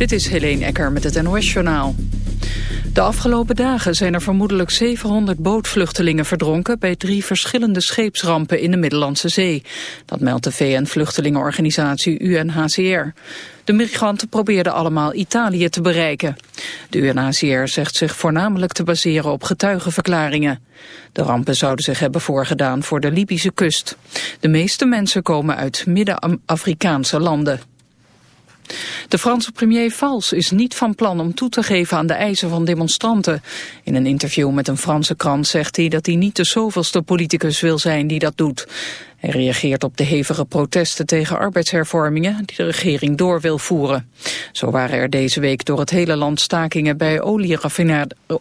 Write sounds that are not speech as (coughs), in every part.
Dit is Helene Ecker met het NOS-journaal. De afgelopen dagen zijn er vermoedelijk 700 bootvluchtelingen verdronken... bij drie verschillende scheepsrampen in de Middellandse Zee. Dat meldt de VN-vluchtelingenorganisatie UNHCR. De migranten probeerden allemaal Italië te bereiken. De UNHCR zegt zich voornamelijk te baseren op getuigenverklaringen. De rampen zouden zich hebben voorgedaan voor de Libische kust. De meeste mensen komen uit Midden-Afrikaanse landen. De Franse premier Valls is niet van plan om toe te geven aan de eisen van demonstranten. In een interview met een Franse krant zegt hij dat hij niet de zoveelste politicus wil zijn die dat doet. Hij reageert op de hevige protesten tegen arbeidshervormingen die de regering door wil voeren. Zo waren er deze week door het hele land stakingen bij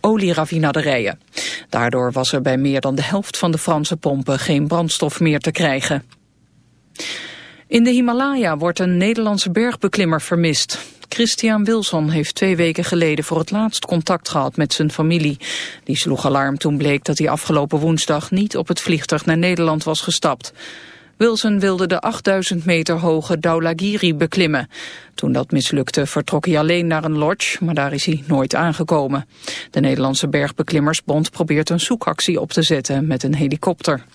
olieraffinaderijen. Daardoor was er bij meer dan de helft van de Franse pompen geen brandstof meer te krijgen. In de Himalaya wordt een Nederlandse bergbeklimmer vermist. Christian Wilson heeft twee weken geleden voor het laatst contact gehad met zijn familie. Die sloeg alarm toen bleek dat hij afgelopen woensdag niet op het vliegtuig naar Nederland was gestapt. Wilson wilde de 8000 meter hoge Dhaulagiri beklimmen. Toen dat mislukte vertrok hij alleen naar een lodge, maar daar is hij nooit aangekomen. De Nederlandse Bergbeklimmersbond probeert een zoekactie op te zetten met een helikopter.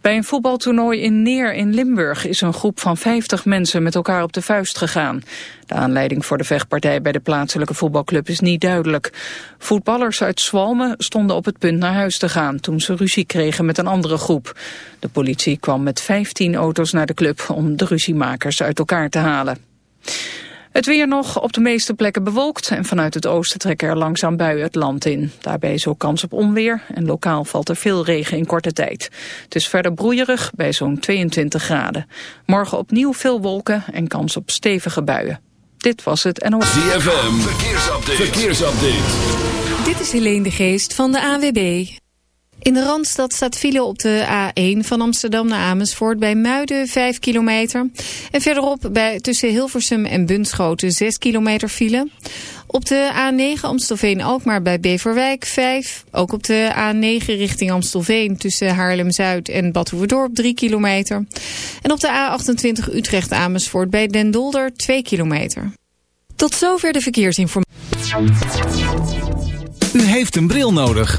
Bij een voetbaltoernooi in Neer in Limburg is een groep van 50 mensen met elkaar op de vuist gegaan. De aanleiding voor de vechtpartij bij de plaatselijke voetbalclub is niet duidelijk. Voetballers uit Zwalmen stonden op het punt naar huis te gaan toen ze ruzie kregen met een andere groep. De politie kwam met 15 auto's naar de club om de ruziemakers uit elkaar te halen. Het weer nog op de meeste plekken bewolkt en vanuit het oosten trekken er langzaam buien het land in. Daarbij is ook kans op onweer en lokaal valt er veel regen in korte tijd. Het is verder broeierig bij zo'n 22 graden. Morgen opnieuw veel wolken en kans op stevige buien. Dit was het NOS. ZFM, verkeersupdate. verkeersupdate. Dit is Helene de Geest van de AWB. In de Randstad staat file op de A1 van Amsterdam naar Amersfoort bij Muiden 5 kilometer. En verderop bij, tussen Hilversum en Bunschoten 6 kilometer file. Op de A9 Amstelveen-Alkmaar bij Beverwijk 5. Ook op de A9 richting Amstelveen tussen Haarlem-Zuid en Bad 3 kilometer. En op de A28 Utrecht-Amersfoort bij Den Dolder 2 kilometer. Tot zover de verkeersinformatie. U heeft een bril nodig.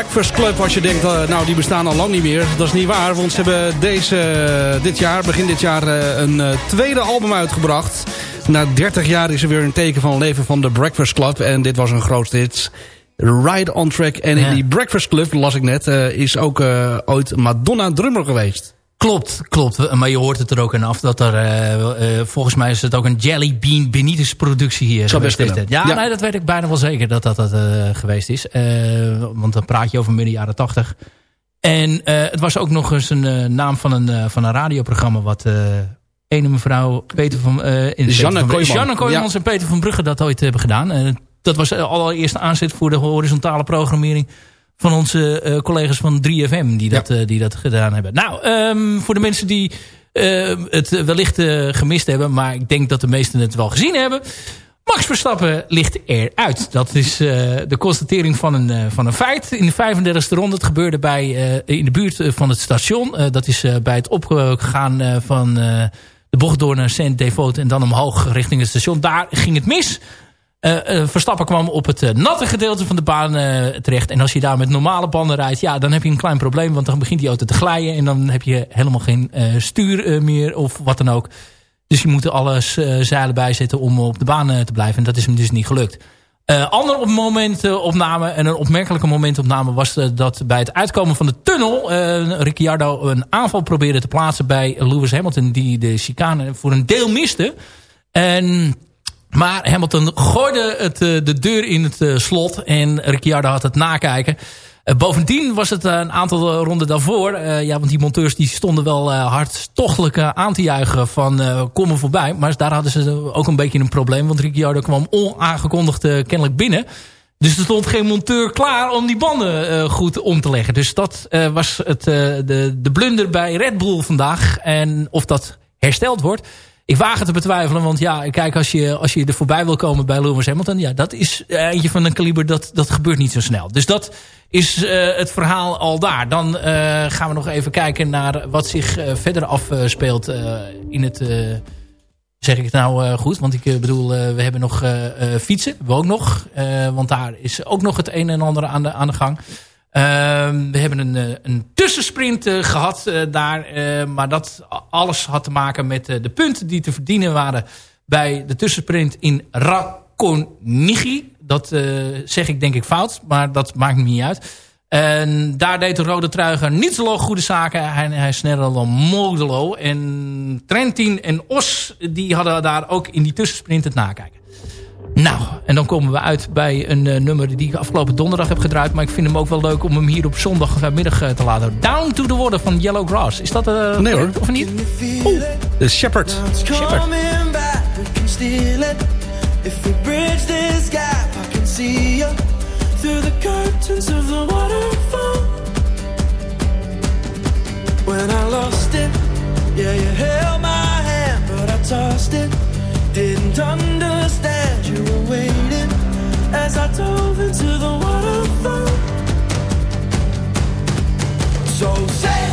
Breakfast Club, als je denkt, uh, nou die bestaan al lang niet meer. Dat is niet waar, want ze hebben deze, dit jaar, begin dit jaar, een tweede album uitgebracht. Na 30 jaar is er weer een teken van leven van de Breakfast Club. En dit was een grootste hit. Ride on Track. En in die Breakfast Club, las ik net, is ook ooit Madonna drummer geweest. Klopt, klopt. Maar je hoort het er ook aan af dat er... Uh, uh, volgens mij is het ook een Jelly Bean Benitez productie hier Zou best Ja, ja, Nee, dat weet ik bijna wel zeker dat dat, dat uh, geweest is. want dan praat je over midden jaren tachtig. En het was ook nog eens een naam van een, van een radioprogramma... wat ene mevrouw Peter van... in Janne Kooijmans. Janne Kooijmans en Peter van Brugge dat ooit hebben gedaan. dat was allereerst aanzet voor de horizontale programmering van onze uh, collega's van 3FM die dat, ja. uh, die dat gedaan hebben. Nou, um, voor de mensen die uh, het wellicht gemist hebben... maar ik denk dat de meesten het wel gezien hebben... Max Verstappen ligt eruit. Dat is de constatering van een, van een feit. In de 35e ronde, het gebeurde bij, in de buurt van het station. dat is bij het opgaan van de bocht door naar Saint-Devote... en dan omhoog richting het station. Daar ging het mis... Uh, Verstappen kwam op het uh, natte gedeelte van de baan terecht. En als je daar met normale banden rijdt, ja, dan heb je een klein probleem. Want dan begint die auto te glijden. En dan heb je helemaal geen stuur meer of wat dan ook. Dus je moet er alles zeilen bijzetten om op de baan te blijven. En dat is hem dus niet gelukt. ander op momentopname en een opmerkelijke momentopname was dat bij het uitkomen van de tunnel Ricciardo een aanval probeerde te plaatsen bij Lewis Hamilton die de chicane voor een deel miste. En maar Hamilton gooide het, eh, de deur in het eh, slot en Ricciardo had het nakijken. Uh, bovendien was het een aantal ronden daarvoor. Ja, want die monteurs die stonden wel hartstochtelijk aan te juichen van kom er voorbij. Maar daar hadden ze ook een beetje een probleem. Want Ricciardo kwam onaangekondigd kennelijk binnen. Dus er stond geen monteur klaar om die banden goed om te leggen. Dus dat was het, de, de blunder bij Red Bull vandaag. En of dat hersteld wordt ik waag het te betwijfelen. Want ja, kijk, als je, als je er voorbij wil komen bij Lewis Hamilton... ja, dat is eentje van een kaliber, dat, dat gebeurt niet zo snel. Dus dat is uh, het verhaal al daar. Dan uh, gaan we nog even kijken naar wat zich uh, verder afspeelt in het... zeg ik het nou goed? Want ik bedoel, we hebben nog fietsen. We ook nog. want daar is ook nog het een en ander aan de, aan de gang. Ehm, we hebben een, eh, een tussensprint uh, gehad uh, daar. maar dat alles had te maken met de punten die te verdienen waren... bij de tussensprint in Rakonigi. Dat zeg ik denk ik fout, maar dat maakt niet uit. En daar deed de rode truiger niet zo goede zaken. Hij, hij sneller dan Modelo. En Trentin en Os die hadden daar ook in die tussensprint het nakijken. Nou, en dan komen we uit bij een uh, nummer die ik afgelopen donderdag heb gedraaid. Maar ik vind hem ook wel leuk om hem hier op zondagmiddag uh, te laten. Down to the Water van Yellow Grass. Is dat uh, nee, hoor. of niet? Oeh, de Shepherd. Shepherd. If we bridge this gap, I can see you through the curtains of the waterfall. When I lost it, yeah, you held my hand, but I tossed it. Didn't understand waiting as I dove into the waterfall. So say,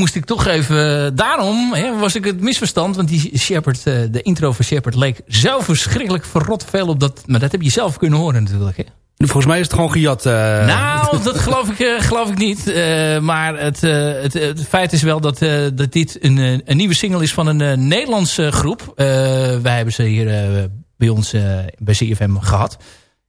moest ik toch even... Eh, daarom hè, was ik het misverstand. Want die Shepard, eh, de intro van Shepard leek zelf verschrikkelijk verrot veel op dat... Maar dat heb je zelf kunnen horen natuurlijk. Hè? Volgens mij is het gewoon gejat. Eh. Nou, dat geloof ik, geloof ik niet. Maar het, het, feit is wel dat, dat dit een, een nieuwe single is van een Nederlandse groep. wij hebben ze hier bij ons bij CFM gehad.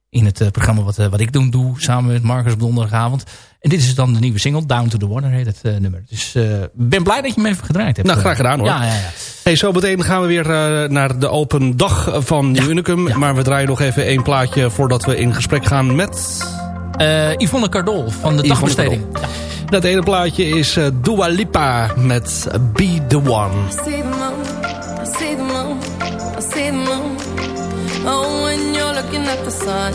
In het programma wat, wat ik doen doe, samen met Marcus op donderdagavond. En dit is dan de nieuwe single. Down to the Water heet het eh, nummer. Dus ik ben blij dat je hem even gedraaid hebt. Nou, graag gedaan hoor. Ja, ja, ja. Hey, zo meteen gaan we weer eh, naar de open dag van Nieuw Unicum. Maar we draaien nog even één plaatje voordat we in gesprek gaan met... Eh, Yvonne Cardol van de dagbesteding. Dat ene plaatje is eh, Dua Lipa met Be The One. I see the moon, I see the moon, I see the moon. Oh, when you're looking at the sun.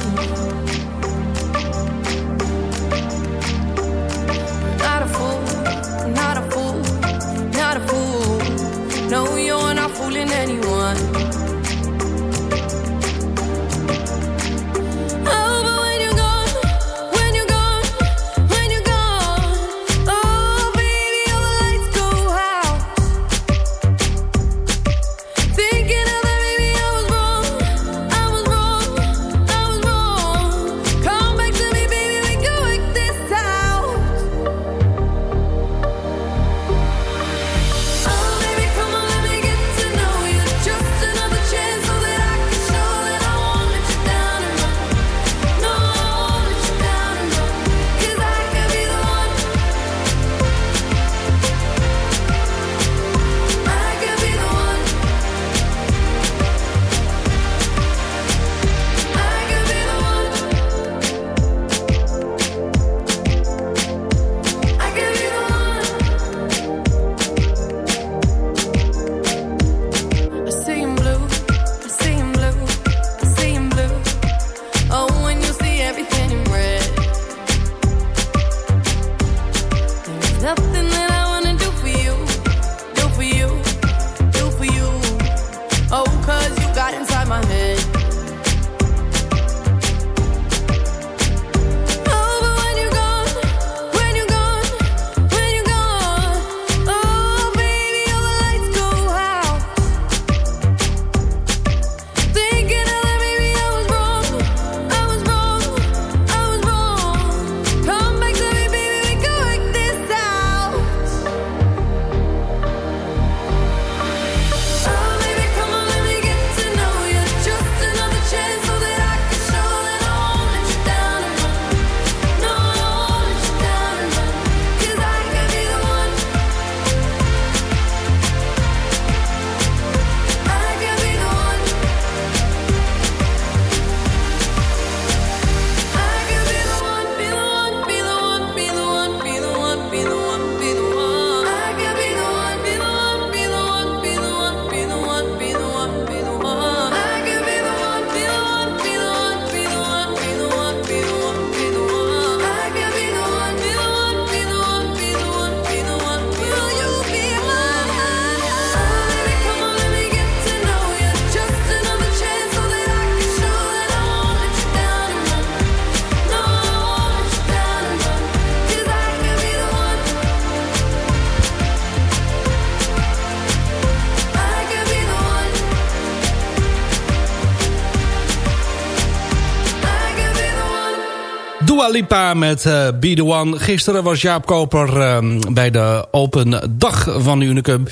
Met eh, Be The One. Gisteren was Jaap Koper eh, bij de open dag van Unicum.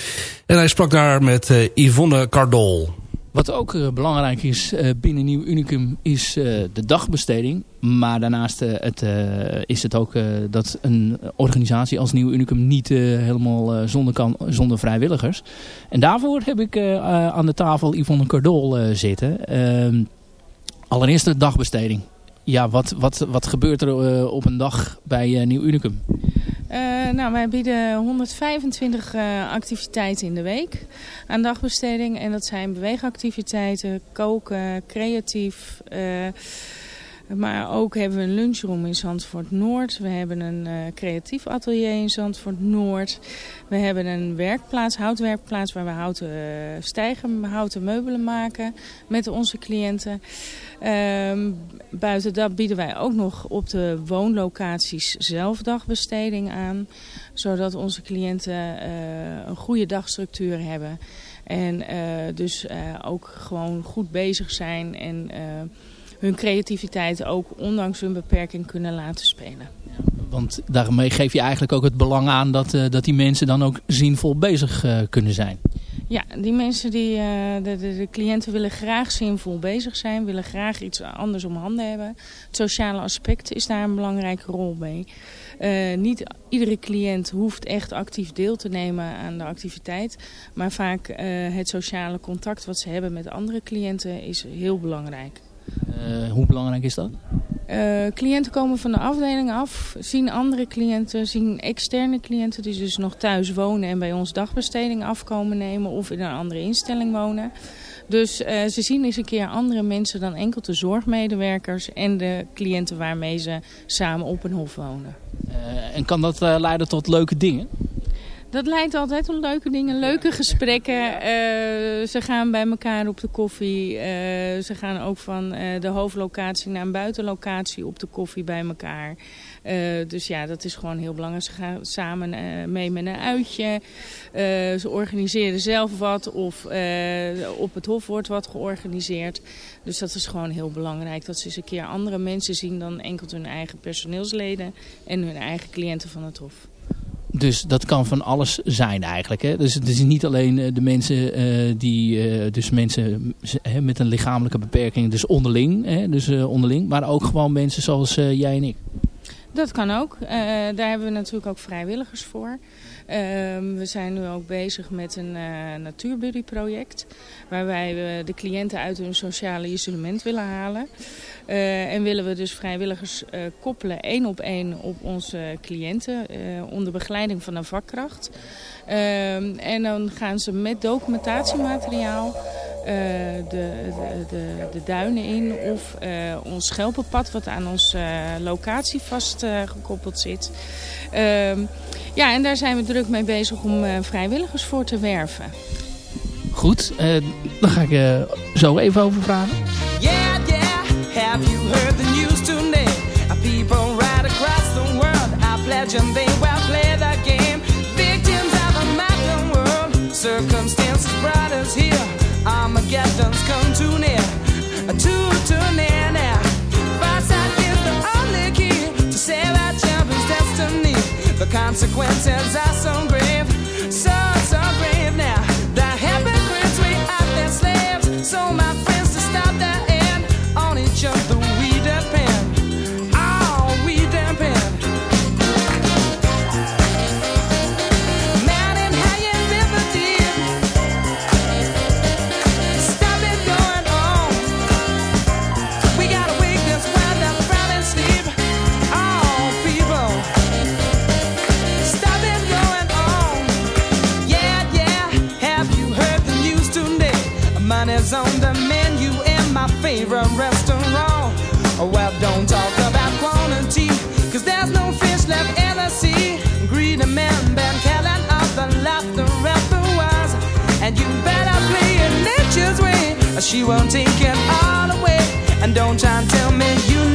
En hij sprak daar met eh, Yvonne Cardol. Wat ook eh, belangrijk is binnen Nieuw Unicum is de dagbesteding. Maar daarnaast het, is het ook dat een organisatie als Nieuw Unicum niet helemaal zonder kan zonder vrijwilligers. En daarvoor heb ik aan de tafel Yvonne Cardol zitten. Ehm, allereerst de dagbesteding. Ja, wat, wat, wat gebeurt er eh, op een dag bij eh, Nieuw Unicum? Eh, nou, wij bieden 125 eh, activiteiten in de week aan dagbesteding. En dat zijn beweegactiviteiten, koken, creatief. Eh, maar ook hebben we een lunchroom in Zandvoort Noord. We hebben een eh, creatief atelier in Zandvoort Noord. We hebben een werkplaats, houtwerkplaats, waar we houten uh, stijgen, houten meubelen maken met onze cliënten. Ehm, buiten dat bieden wij ook nog op de woonlocaties zelf dagbesteding aan. Zodat onze cliënten uh, een goede dagstructuur hebben. En dus ook gewoon goed bezig zijn en hun creativiteit ook ondanks hun beperking kunnen laten spelen. Want daarmee geef je eigenlijk ook het belang aan dat, uh, dat die mensen dan ook zinvol bezig uh, kunnen zijn. Ja, die mensen, die, eh, de, de, de cliënten willen graag zinvol bezig zijn, willen graag iets anders om handen hebben. Het sociale aspect is daar een belangrijke rol bij. Eh, niet iedere cliënt hoeft echt actief deel te nemen aan de activiteit. Maar vaak eh, het sociale contact wat ze hebben met andere cliënten is heel belangrijk. Eh, hoe belangrijk is dat? Eh, cliënten komen van de afdeling af, zien andere cliënten, zien externe cliënten die dus nog thuis wonen en bij ons dagbesteding afkomen nemen of in een andere instelling wonen. Dus eh, ze zien eens een keer andere mensen dan enkel de zorgmedewerkers en de cliënten waarmee ze samen op een hof wonen. En kan dat leiden tot leuke dingen? Dat leidt altijd tot leuke dingen, leuke gesprekken. Eh, ze gaan bij elkaar op de koffie. Eh, ze gaan ook van eh, de hoofdlocatie naar een buitenlocatie op de koffie bij elkaar. Dus ja, dat is gewoon heel belangrijk. Ze gaan samen mee met een uitje. Ze organiseren zelf wat of op het hof wordt wat georganiseerd. Dus dat is gewoon heel belangrijk. Dat ze eens een keer andere mensen zien dan enkel hun eigen personeelsleden en hun eigen cliënten van het hof. Dus dat kan van alles zijn eigenlijk. Hè? Dus het is niet alleen eh, de mensen eh, die, eh, dus mensen met een lichamelijke beperking, dus onderling, hè? Dus, onderling, maar ook gewoon mensen zoals jij en ik. Dat kan ook. Daar hebben we natuurlijk ook vrijwilligers voor. Ehm, we zijn nu ook bezig met een eh natuurbuddy-project. Waarbij we de cliënten uit hun sociale isolement willen halen. Eh, en willen we dus vrijwilligers eh, koppelen één op één op onze cliënten. onder begeleiding van een vakkracht. Ehm, en dan gaan ze met documentatiemateriaal de, de, de, duinen in of ons schelpenpad wat aan onze eh, locatie vastgekoppeld zit. Ehm, ja, en daar zijn we mee bezig om eh, vrijwilligers voor te werven. Goed, eh, dan ga ik eh, zo even over vragen. Yeah, yeah. Have you heard the news today? Uh, People right across the world are pledging they will play the game. Victims of a modern world. Circumstances brought us here. Armageddon's consequences are so grave. So, so grave now. The hypocrites, we are their slaves. So, Money's on the menu in my favorite restaurant. Well, don't talk about quantity, cause there's no fish left in the sea. Greedy men been killing off the laughter of the wise. And you better play it nature's way, or she won't take it all away. And don't try and tell me you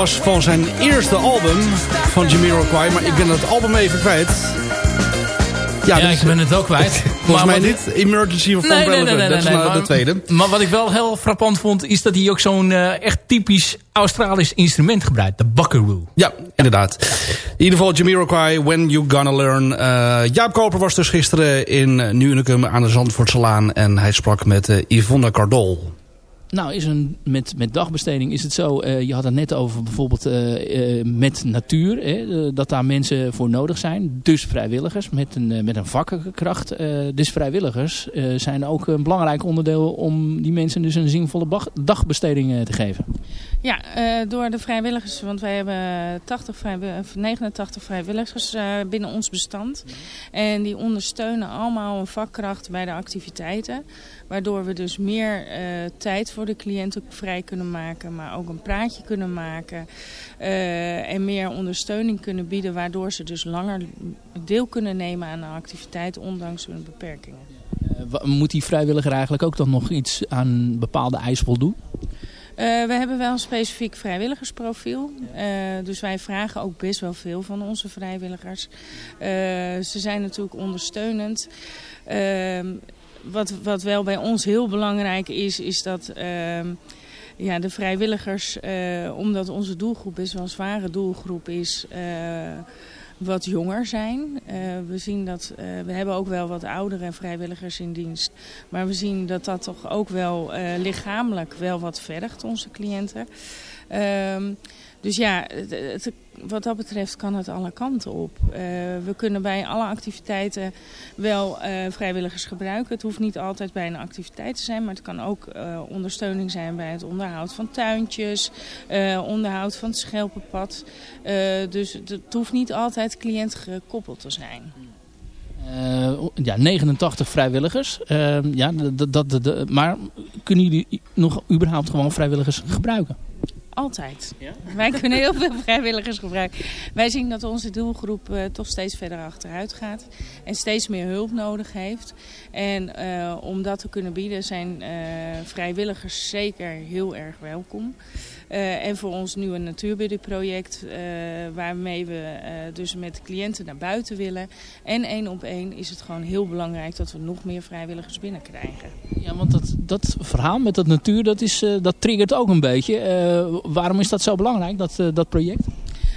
was van zijn eerste album van Jamiroquai. Maar ik ben het album even kwijt. Ja, dit ik ben het ook kwijt. (laughs) Volgens mij niet Emergency of Nee, nee, Relevant. nee, nee, dat is nou maar- de tweede. Maar wat ik wel heel frappant vond... is dat hij ook zo'n eh, echt typisch Australisch instrument gebruikt. De buckaroo. Ja, inderdaad. In ieder geval Jamiroquai, When You Gonna Learn. Eh, Jaap Koper was dus gisteren in Nieuwenicum aan de Zandvoortselaan. En hij sprak met eh, Yvonne Cardol. Nou, is een, met, met dagbesteding is het zo... eh, je had het net over bijvoorbeeld eh, eh, met natuur. Hè, dat daar mensen voor nodig zijn. Dus vrijwilligers met een, met een vakkenkracht. dus vrijwilligers zijn ook een belangrijk onderdeel... om die mensen dus een zinvolle dagbesteding te geven. Ja, door de vrijwilligers, want wij hebben 80 vrijwi- of 89 vrijwilligers binnen ons bestand. En die ondersteunen allemaal een vakkracht bij de activiteiten. Waardoor we dus meer eh, tijd voor de cliënten vrij kunnen maken, maar ook een praatje kunnen maken. eh, en meer ondersteuning kunnen bieden, waardoor ze dus langer deel kunnen nemen aan de activiteit, ondanks hun beperkingen. Eh, moet die vrijwilliger eigenlijk ook dan nog iets aan bepaalde eisen voldoen? Eh, we hebben wel een specifiek vrijwilligersprofiel. Dus wij vragen ook best wel veel van onze vrijwilligers. Ze zijn natuurlijk ondersteunend. Wat, wat wel bij ons heel belangrijk is, is dat ehm, ja, de vrijwilligers, eh, omdat onze doelgroep best wel een zware doelgroep is... eh, wat jonger zijn. Eh, we zien dat we hebben ook wel wat oudere vrijwilligers in dienst. Maar we zien dat dat toch ook wel lichamelijk wel wat vergt, onze cliënten. Ehm, dus ja, wat dat betreft kan het alle kanten op. Eh, we kunnen bij alle activiteiten wel eh, vrijwilligers gebruiken. Het hoeft niet altijd bij een activiteit te zijn, maar het kan ook eh, ondersteuning zijn bij het onderhoud van tuintjes, onderhoud van het schelpenpad. Dus het, hoeft niet altijd cliënt gekoppeld te zijn. Ja, 89 vrijwilligers. Eh, ja, dat- dat- maar kunnen jullie nog überhaupt gewoon vrijwilligers gebruiken? Altijd. Wij kunnen heel veel vrijwilligers gebruiken. Wij zien dat onze doelgroep eh, toch steeds verder achteruit gaat. En steeds meer hulp nodig heeft. En eh, om dat te kunnen bieden zijn eh, vrijwilligers zeker heel erg welkom. En voor ons nieuwe natuurbiddenproject, eh waarmee we dus met cliënten naar buiten willen. En één op één is het gewoon heel belangrijk dat we nog meer vrijwilligers binnenkrijgen. Ja, want dat, dat verhaal met dat natuur, dat, is, dat triggert ook een beetje. Waarom is dat zo belangrijk, dat, eh, dat project?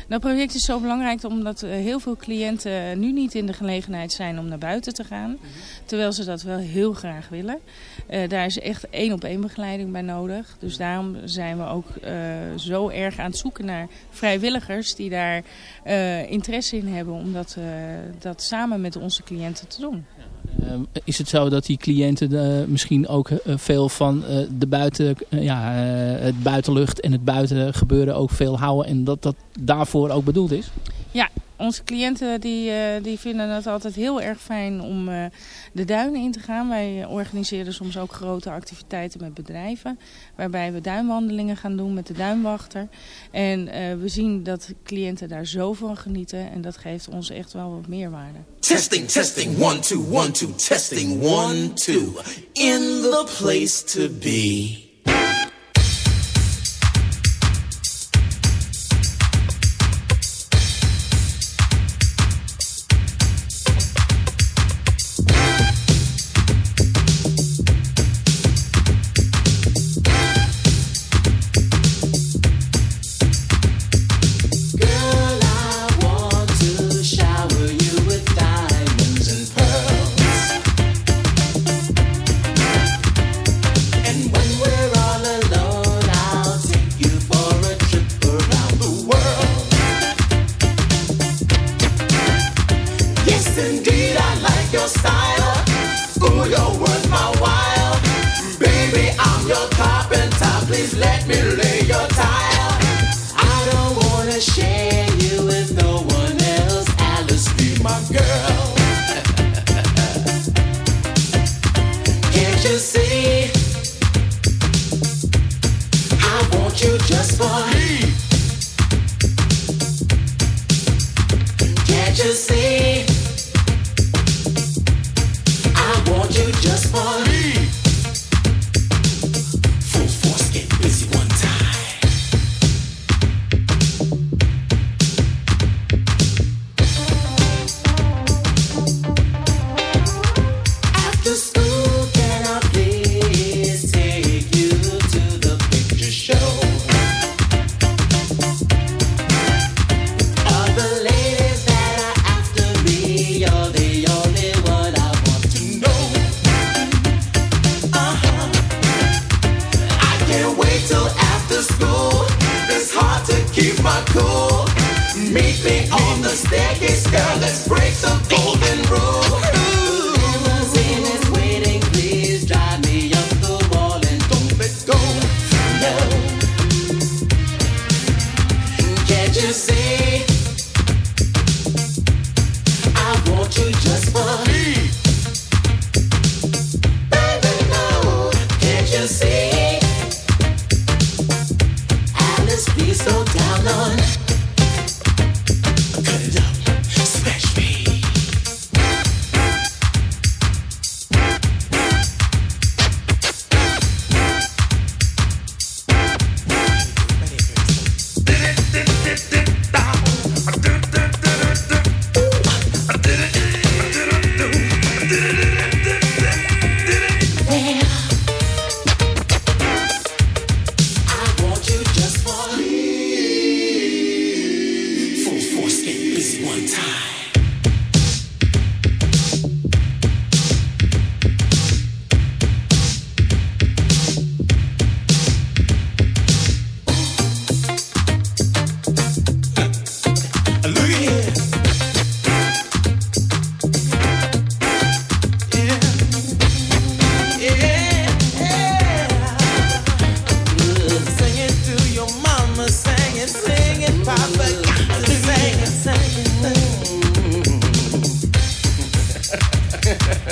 Dat project is zo belangrijk omdat eh, heel veel cliënten nu niet in de gelegenheid zijn om naar buiten te gaan. Terwijl ze dat wel heel graag willen. Eh, daar is echt één op één begeleiding bij nodig. Dus daarom zijn we ook zo erg aan het zoeken naar vrijwilligers die daar interesse in hebben om dat, dat samen met onze cliënten te doen. Eh, is het zo dat die cliënten eh, misschien ook eh, veel van eh, de buiten, ja, het buitenlucht en het buitengebeuren ook veel houden en dat dat daarvoor ook bedoeld is? Ja, onze cliënten die, eh, die vinden het altijd heel erg fijn om eh, de duinen in te gaan. Wij organiseren soms ook grote activiteiten met bedrijven. Waarbij we duinwandelingen gaan doen met de duinwachter. En eh, we zien dat cliënten daar zo van genieten. En dat geeft ons echt wel wat meerwaarde. Testing, testing, one, two, one, two, testing, one, two. In the place to be.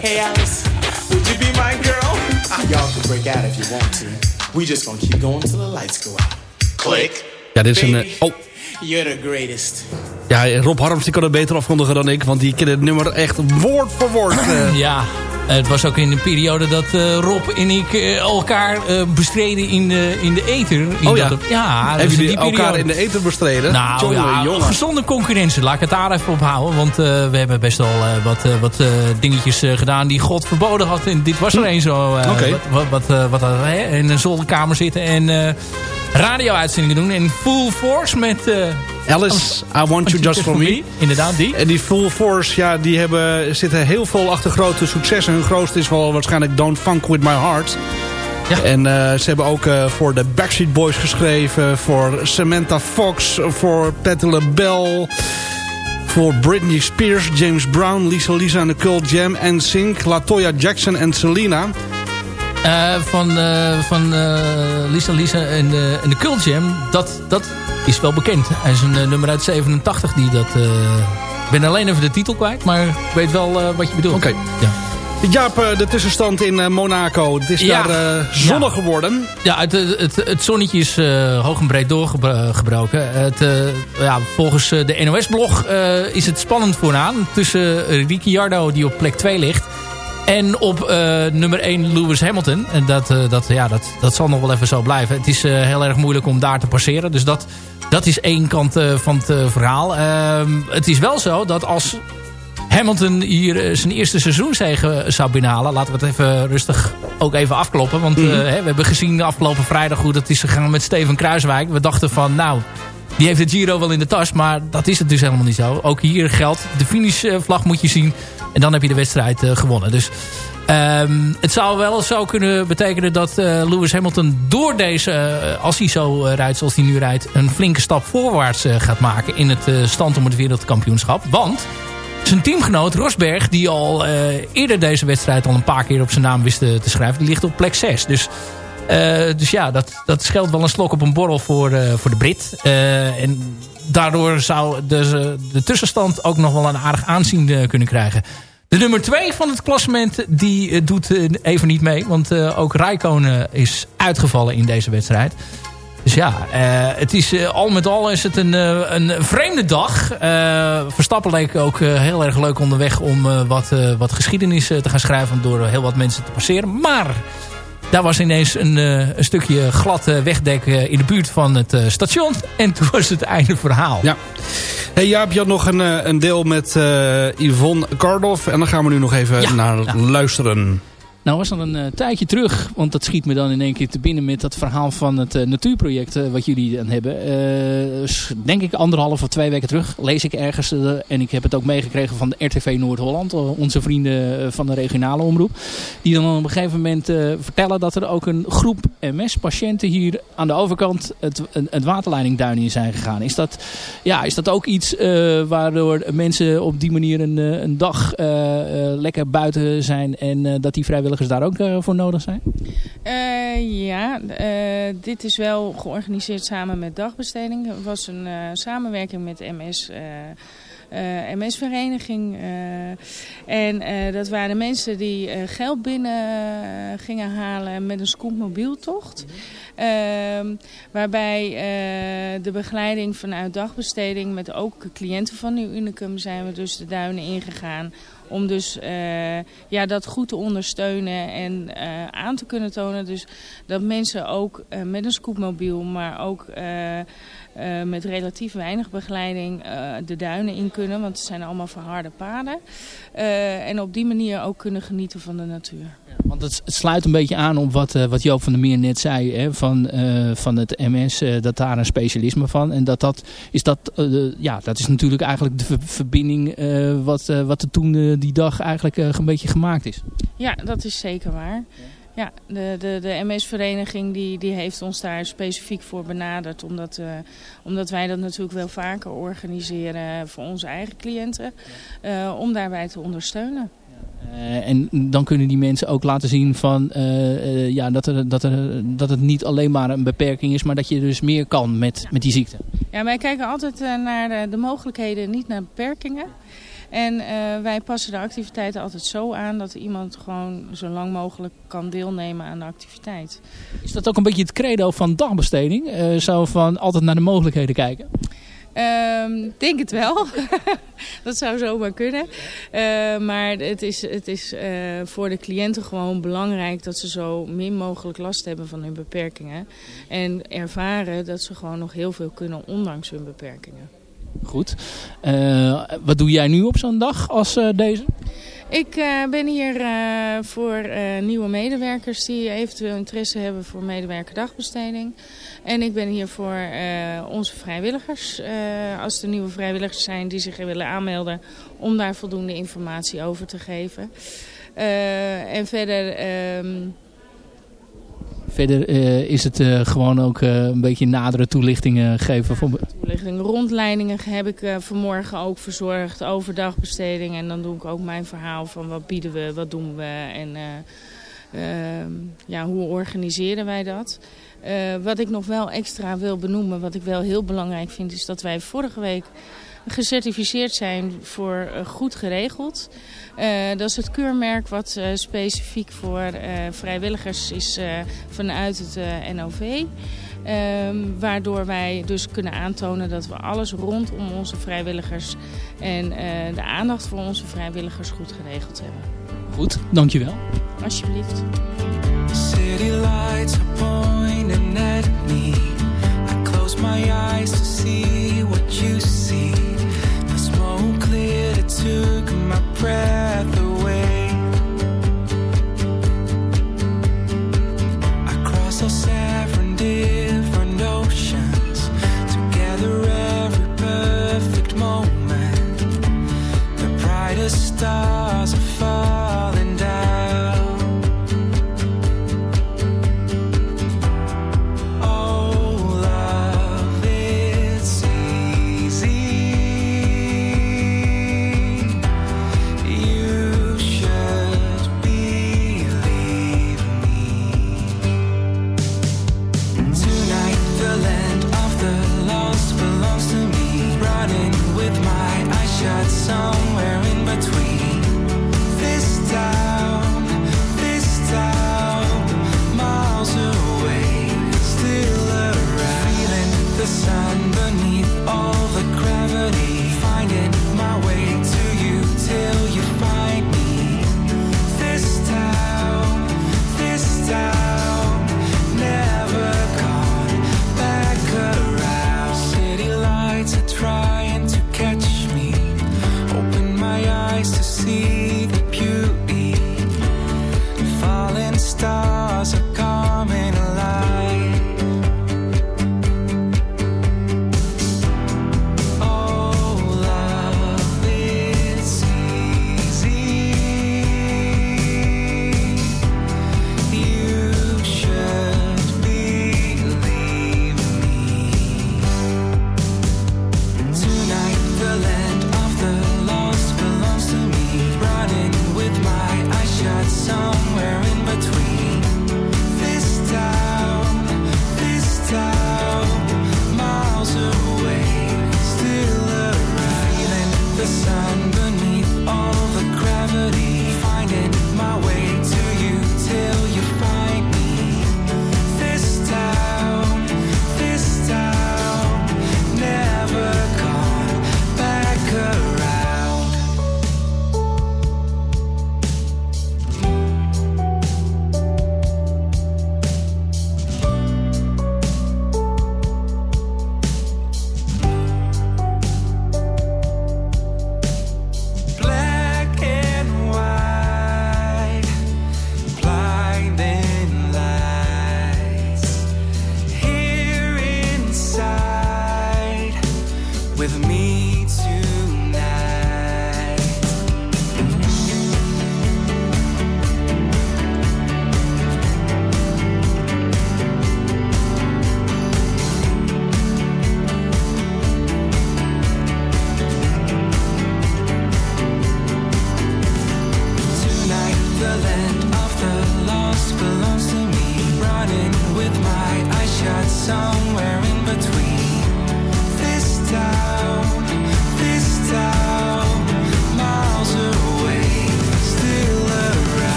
Hey Alice, would you be my girl? Y'all can break out if you want to. We just gonna keep going till the lights go out. Click. Ja, dit is een... Baby, eh, oh, You're the greatest. ja, Rob Harms die kan het beter afkondigen dan ik. Want die kent het nummer echt woord voor woord. eh. Ja, het was ook in de periode dat eh, Rob en ik eh, elkaar eh, bestreden in de, in de ether. In Oh ja. dat- ja, Hebben jullie die elkaar in de eten bestreden? Nou ja, jongen. gezonde concurrentie. Laat ik het daar even op houden. Want eh, we hebben best wel eh, wat, eh, wat eh, dingetjes eh, gedaan die God verboden had. En dit was er een zo. eh, Oké. Wat, wat, wat, eh, wat in een zolderkamer zitten en eh, radio-uitzendingen doen. En full force met... eh, Alice, I Want You Just For Me. Inderdaad, die. En die Full Force, ja, die hebben, zitten heel veel achter grote successen. Hun grootste is wel waarschijnlijk Don't Funk With My Heart. Ja. En eh, ze hebben ook eh, voor de Backstreet Boys geschreven. Voor Samantha Fox. Voor Patti LaBelle. Voor Britney Spears, James Brown, Lisa Lisa en de Cult Jam. En Sync, Latoya Jackson en Selena. Eh, van eh, van eh, Lisa Lisa en, de en de Cult Jam, dat, dat is wel bekend. Hij is een nummer uit 87 die dat... ik ben alleen even de titel kwijt, maar ik weet wel wat je bedoelt. Oké. Ja. Jaap, de tussenstand in Monaco. Het is Ja. daar zonnig geworden. Ja, het, het, het zonnetje is hoog en breed doorgebroken. Het, ja, volgens de NOS-blog is het spannend vooraan. Tussen Ricciardo, die op plek 2 ligt... en op eh, nummer 1 Lewis Hamilton. En dat, eh, dat, ja, dat, dat zal nog wel even zo blijven. Het is eh, heel erg moeilijk om daar te passeren. Dus dat, dat is één kant van het verhaal. Ehm, het is wel zo dat als Hamilton hier zijn eerste seizoenszege zou binnenhalen. Laten we het even rustig ook even afkloppen. Want Mhm. hè, we hebben gezien de afgelopen vrijdag hoe dat is gegaan met Steven Kruiswijk. We dachten van nou, die heeft het Giro wel in de tas. Maar dat is het dus helemaal niet zo. Ook hier geldt, de finishvlag moet je zien. En dan heb je de wedstrijd eh, gewonnen. Dus ehm, het zou wel zo kunnen betekenen dat eh, Lewis Hamilton door deze, eh, als hij zo rijdt zoals hij nu rijdt... een flinke stap voorwaarts gaat maken in het stand om het wereldkampioenschap. Want zijn teamgenoot Rosberg, die al eerder deze wedstrijd al een paar keer op zijn naam wist te, schrijven, die ligt op plek 6. Dus, dus ja, dat, dat scheelt wel een slok op een borrel voor, voor de Brit. En daardoor zou de, de tussenstand ook nog wel een aardig aanzien kunnen krijgen. De nummer 2 van het klassement die eh, doet eh, even niet mee. Want eh, ook Rijkonen is uitgevallen in deze wedstrijd. Dus ja, het is, al met al is het een, een vreemde dag. Verstappen leek ook heel erg leuk onderweg om wat, wat geschiedenis te gaan schrijven... door heel wat mensen te passeren. Maar daar was ineens een, eh, een stukje glad eh, wegdek eh, in de buurt van het station. (laughs) En toen was het einde verhaal. Ja. Hey Jaap, je had nog een, een deel met Yvonne Kardoff. En dan gaan we nu nog even Ja, naar ja. luisteren. Nou was er een eh, tijdje terug, want dat schiet me dan in één keer te binnen met dat verhaal van het eh, natuurproject eh, wat jullie dan hebben. Denk ik anderhalf of twee weken terug lees ik ergens, en ik heb het ook meegekregen van de RTV Noord-Holland, onze vrienden van de regionale omroep. Die dan op een gegeven moment vertellen dat er ook een groep MS-patiënten hier aan de overkant het, het, waterleidingduin in zijn gegaan. Is dat, ja, is dat ook iets waardoor mensen op die manier een, een dag lekker buiten zijn en dat die vrijwilligers daar ook eh, voor nodig zijn? Eh, ja, eh, dit is wel georganiseerd samen met dagbesteding. Het was een samenwerking met MS. MS-vereniging. eh, en dat waren mensen die geld binnen gingen halen met een scootmobieltocht. Ehm, waarbij de begeleiding vanuit dagbesteding met ook cliënten van Nieuw Unicum zijn we dus de duinen ingegaan. Om dus eh, ja, dat goed te ondersteunen en eh, aan te kunnen tonen. Dus dat mensen ook eh, met een scootmobiel, maar ook eh, met relatief weinig begeleiding eh, de duinen in kunnen. Want het zijn allemaal verharde paden. Eh, en op die manier ook kunnen genieten van de natuur. Want het, het sluit een beetje aan op wat, wat Joop van der Meer net zei. Hè, van, van het MS, dat daar een specialisme van. En dat dat is, dat, ja, dat is natuurlijk eigenlijk de ver- verbinding wat, wat er toen die dag eigenlijk een beetje gemaakt is. Ja, dat is zeker waar. Ja, de, de, de MS-vereniging die, die heeft ons daar specifiek voor benaderd. Omdat, eh, omdat wij dat natuurlijk wel vaker organiseren voor onze eigen cliënten. eh, om daarbij te ondersteunen. Eh, en dan kunnen die mensen ook laten zien van, ja, dat, er, dat, er, dat het niet alleen maar een beperking is, maar dat je dus meer kan met, met die ziekte. Ja, wij kijken altijd naar de, de mogelijkheden, niet naar beperkingen. En eh, wij passen de activiteiten altijd zo aan dat iemand gewoon zo lang mogelijk kan deelnemen aan de activiteit. Is dat ook een beetje het credo van dagbesteding? Eh, zo van altijd naar de mogelijkheden kijken? Ik denk het wel. (laughs) dat zou zomaar kunnen. Eh, maar het is, het is voor de cliënten gewoon belangrijk dat ze zo min mogelijk last hebben van hun beperkingen. En ervaren dat ze gewoon nog heel veel kunnen ondanks hun beperkingen. Goed. Eh, wat doe jij nu op zo'n dag als eh, deze? Ik eh, ben hier voor nieuwe medewerkers die eventueel interesse hebben voor medewerkerdagbesteding. En ik ben hier voor onze vrijwilligers, als er nieuwe vrijwilligers zijn die zich willen aanmelden, om daar voldoende informatie over te geven. En verder... ehm, Verder is het gewoon ook een beetje nadere toelichtingen geven. Voor... Rondleidingen heb ik eh, vanmorgen ook verzorgd over dagbesteding. En dan doe ik ook mijn verhaal van wat bieden we, wat doen we en eh, ehm, ja, hoe organiseren wij dat. Eh, wat ik nog wel extra wil benoemen, wat ik wel heel belangrijk vind, is dat wij vorige week gecertificeerd zijn voor goed geregeld. Dat is het keurmerk wat specifiek voor vrijwilligers is vanuit het NOV. Ehm, waardoor wij dus kunnen aantonen dat we alles rondom onze vrijwilligers en eh, de aandacht voor onze vrijwilligers goed geregeld hebben. Goed, dankjewel. Alsjeblieft. City lights are pointing at me. I close my eyes to see what you see. The smoke cleared, it took my breath away. Moment. The brightest stars are falling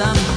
Somebody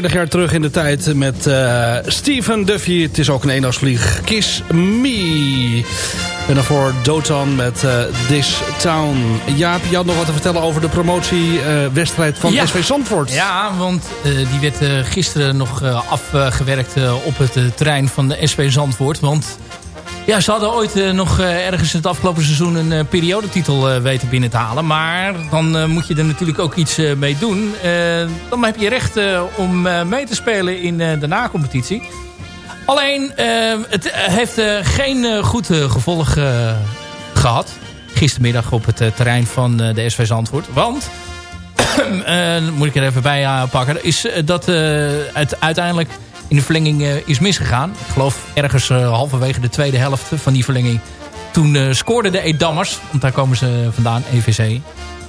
30 jaar terug in de tijd met eh, Steven Duffy. Het is ook een eendagsvlieg. Kiss Me. En voor Dotan met uh, This Town. Jaap, je had nog wat te vertellen over de promotiewedstrijd eh, van ja. SV Zandvoort. Ja, want die werd gisteren nog afgewerkt op het terrein van de SV Zandvoort. Want ja, ze hadden ooit eh, nog eh, ergens het afgelopen seizoen een eh, periodetitel weten binnen te halen. Maar dan moet je er natuurlijk ook iets mee doen. dan heb je recht om mee te spelen in de nacompetitie. Alleen, het heeft geen goed gevolg gehad. Gistermiddag op het terrein van de SV Zandvoort. Want... (coughs) moet ik er even bij pakken. Is dat het uiteindelijk in de verlenging is misgegaan. Ik geloof ergens halverwege de tweede helft van die verlenging. Toen scoorden de Edammers, want daar komen ze vandaan, EVC.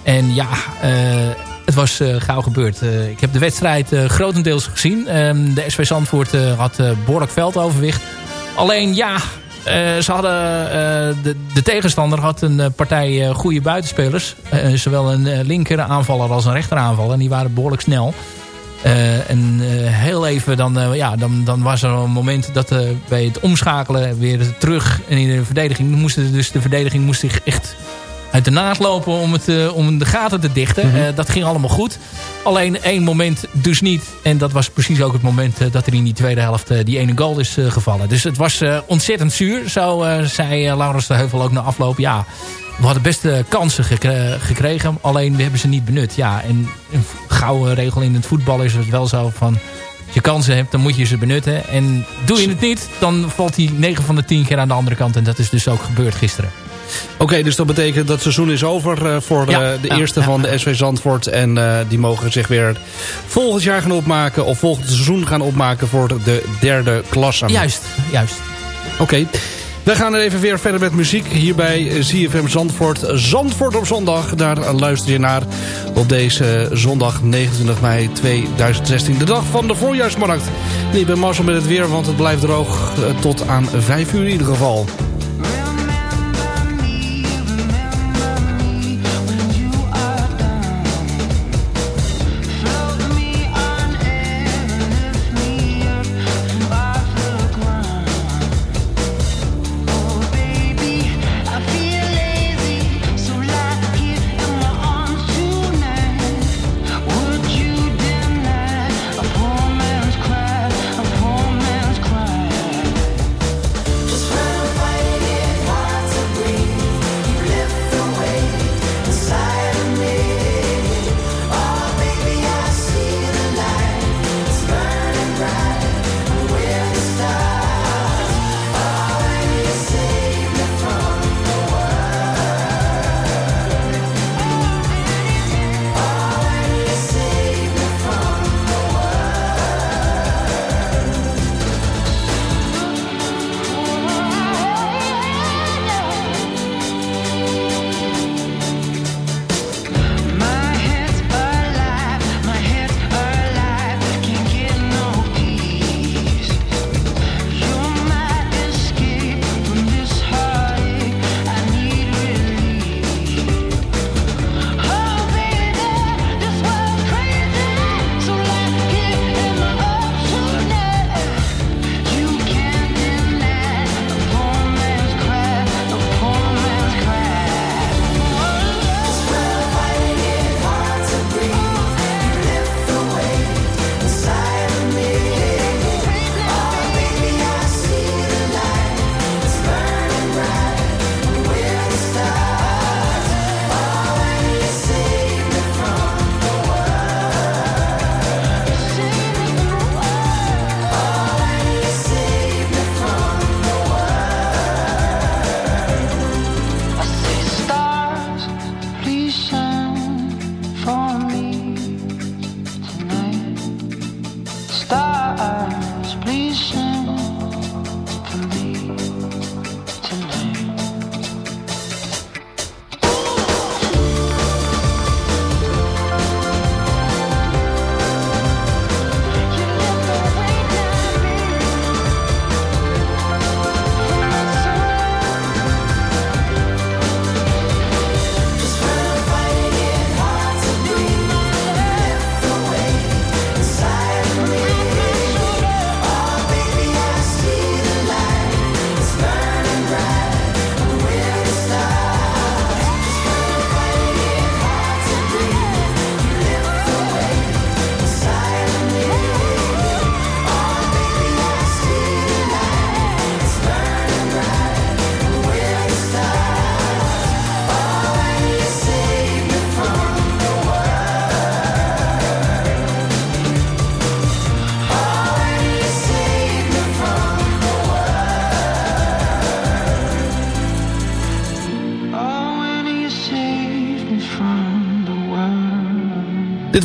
En ja, het was gauw gebeurd. Ik heb de wedstrijd grotendeels gezien. Um, de SV Zandvoort had behoorlijk veldoverwicht. Alleen ja, ze hadden, de, de, tegenstander had een partij goede buitenspelers. zowel een linker aanvaller als een rechter aanvaller. En die waren behoorlijk snel. En heel even dan, ja, dan, dan was er een moment dat bij het omschakelen weer terug in de verdediging moest dus de verdediging moest zich echt uit de naad lopen om, het, om de gaten te dichten. Mm dat ging allemaal goed. Alleen één moment dus niet. En dat was precies ook het moment dat er in die tweede helft die ene goal is gevallen. Dus het was ontzettend zuur. Zo zei Laurens de Heuvel ook na afloop. Ja, we hadden best kansen gekregen. Alleen we hebben ze niet benut. Ja, en een gouden regel in het voetbal is het wel zo van... Als je kansen hebt, dan moet je ze benutten. En doe je het niet, dan valt hij 9 van de 10 keer aan de andere kant. En dat is dus ook gebeurd gisteren. Oké, dus dat betekent dat het seizoen is over uh, voor uh, de eerste van de SV Zandvoort. En uh, die mogen zich weer volgend jaar gaan opmaken. Of volgend seizoen gaan opmaken voor de derde klasse. Juist, juist. Oké. Okay. We gaan er even weer verder met muziek hier bij ZFM Zandvoort. Zandvoort op zondag, daar luister je naar op deze zondag 29 mei 2016. De dag van de voorjaarsmarkt. Ik ben Marcel met het weer, want het blijft droog tot aan 5 uur in ieder geval.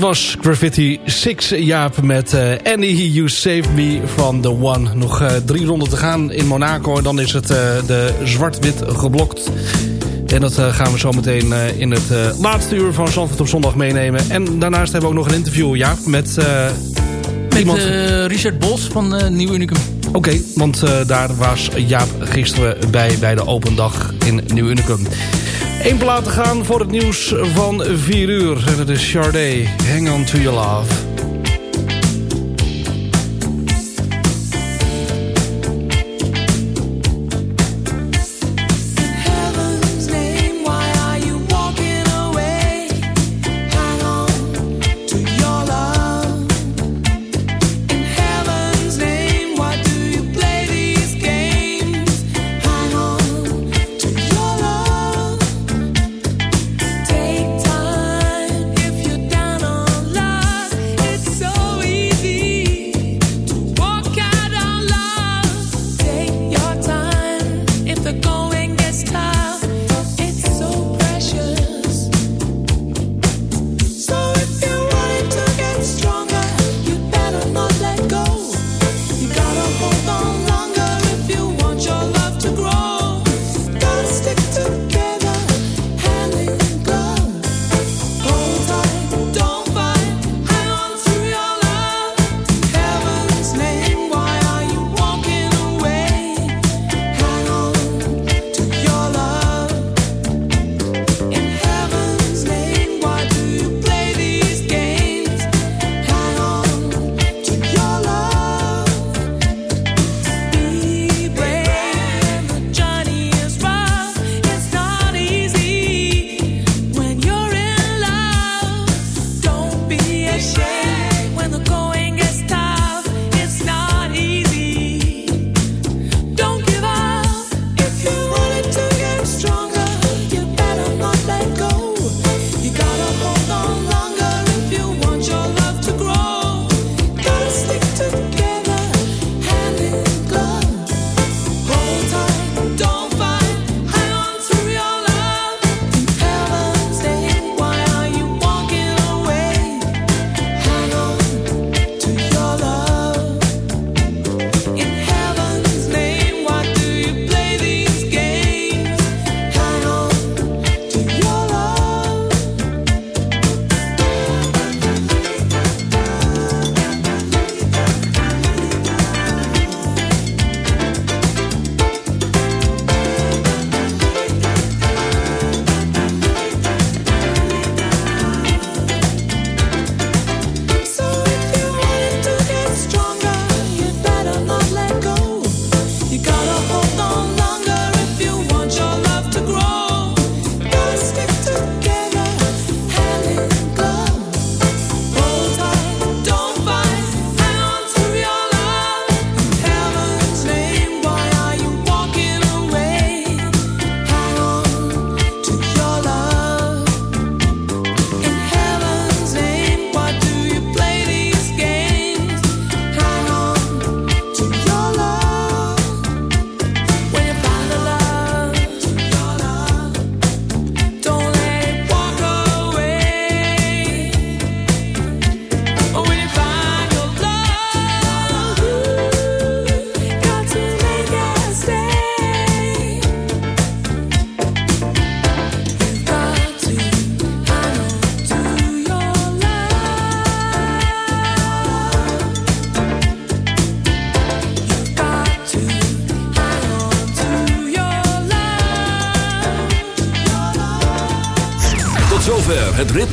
Was Graffiti 6, Jaap, met uh, Annie, You Save Me van The One. Nog uh, drie ronden te gaan in Monaco en dan is het uh, de zwart-wit geblokt. En dat gaan we zo meteen in het laatste uur van Zandvoort op zondag meenemen. En daarnaast hebben we ook nog een interview, Jaap, met... met iemand... Richard Bos van Nieuw Unicum. Oké, okay, want daar was Jaap gisteren bij, bij de open dag in Nieuw Unicum. Eén plaat te gaan voor het nieuws van 4 uur. En het is Sade, Hang On To Your Love.